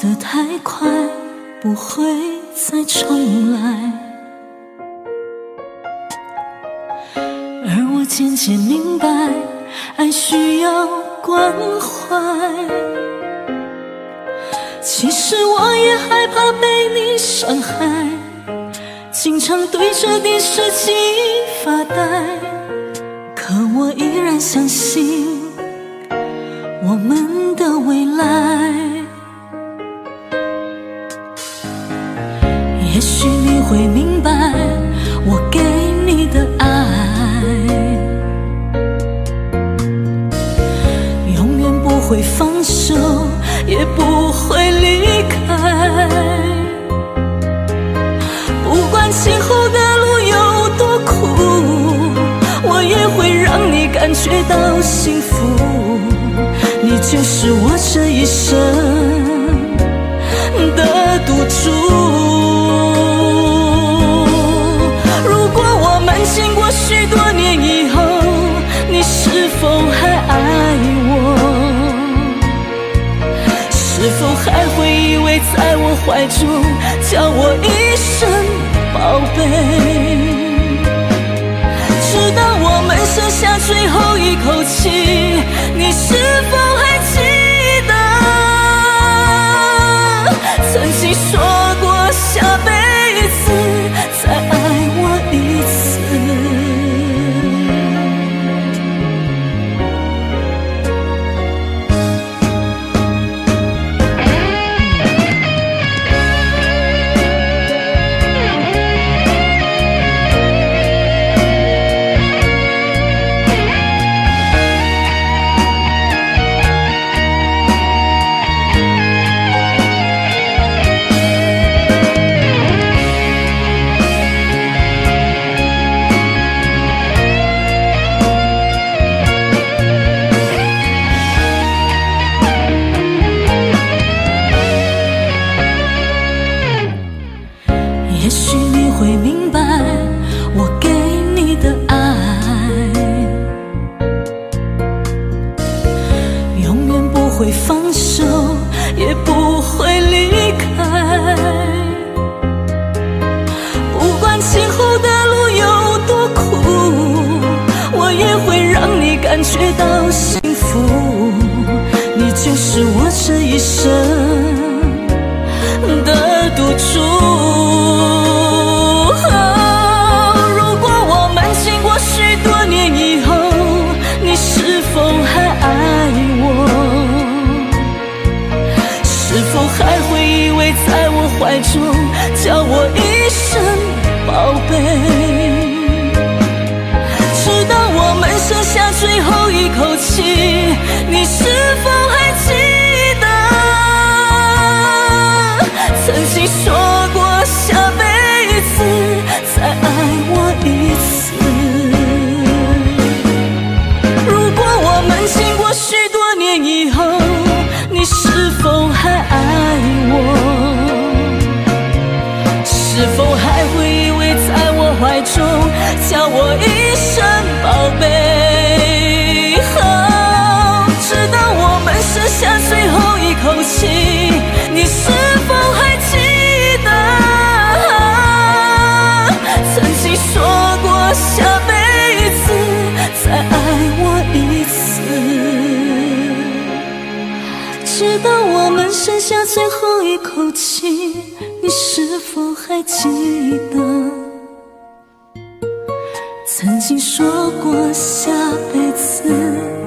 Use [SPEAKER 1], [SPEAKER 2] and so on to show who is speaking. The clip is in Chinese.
[SPEAKER 1] 得太快，不会再重来。而我渐渐明白，爱需要关怀。其实我也害怕被你伤害，经常对着电视机发呆。可我依然相信我们的未来。也许你会明白，我给你的爱，永远不会放手，也不会离开。不管今后的路有多苦，我也会让你感觉到幸福。你就是我这一生经过许多年以后，你是否还爱我？是否还会依偎在我怀中，叫我一声宝贝？直到我们剩下最后一口气，你是否不会放手，也不会离。中叫我一叫我一声宝贝，直到我们剩下最后一口气。你是否还记得？曾经说过下辈子再爱我一次，直到我们剩下最后一口气。你是否还记得？曾经说过下辈子。